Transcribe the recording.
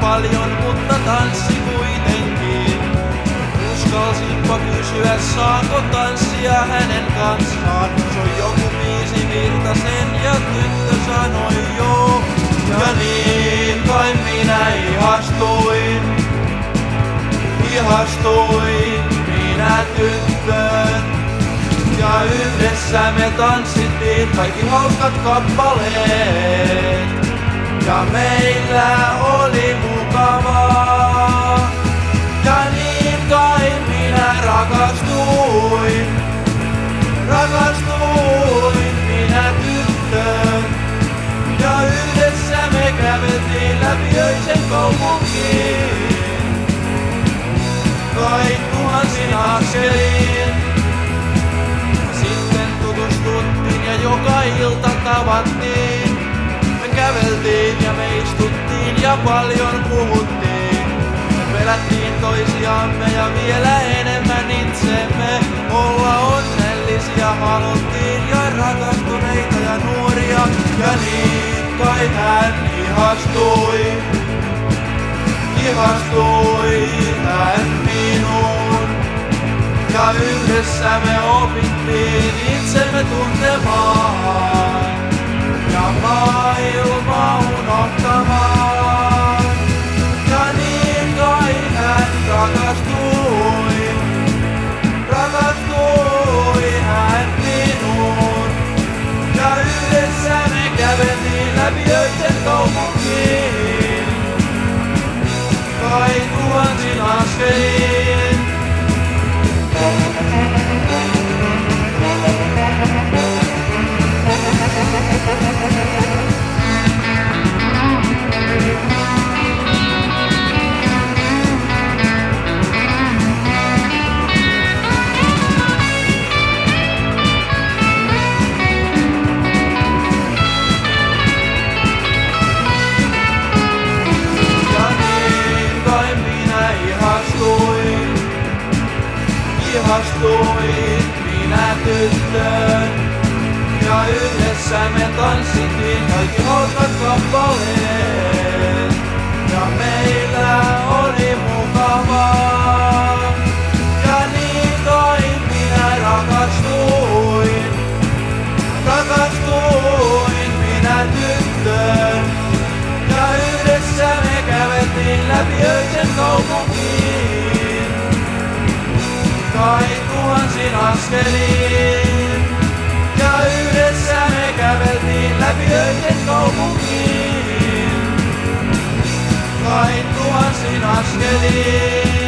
paljon, mutta tanssi kuitenkin. Uskalsinpa kysyä, saanko tanssia hänen kanssaan. Se on joku viisi virtasen ja tyttö sanoi joo. Ja niin kai minä ihastuin, ihastuin minä tyttöön ja yhdessä me tanssittiin kaikki hauskat kappaleet. Ja meillä oli mukavaa. Ja niin kai minä rakastuin. Rakastuin minä tyttöön. Ja yhdessä me käveltiin läpi öisen kaupunkiin. Kai tuhansin askelin. Sitten tutustuttiin ja joka ilta tavattiin. Me käveltiin ja me istuttiin ja paljon puhuttiin. Me pelättiin toisiamme ja vielä enemmän itsemme. Olla onnellisia haluttiin ja rakastuneita ja nuoria. Ja niin kai hän ihastui. Ihastui hän minuun. Ja yhdessä me opittiin itsemme tuntemaan ja maailma Ja yhdessä me käveltiin läpi öisen kaupunkiin, kai tuhansin askelin. Ja ihastuin minä tyttöön. Ja yhdessä me tanssittiin kaikki hauskat kappaleet. Ja meillä askelin. Ja yhdessä me käveltiin läpi öisen kaupunkiin. Kai tuhansin askelin.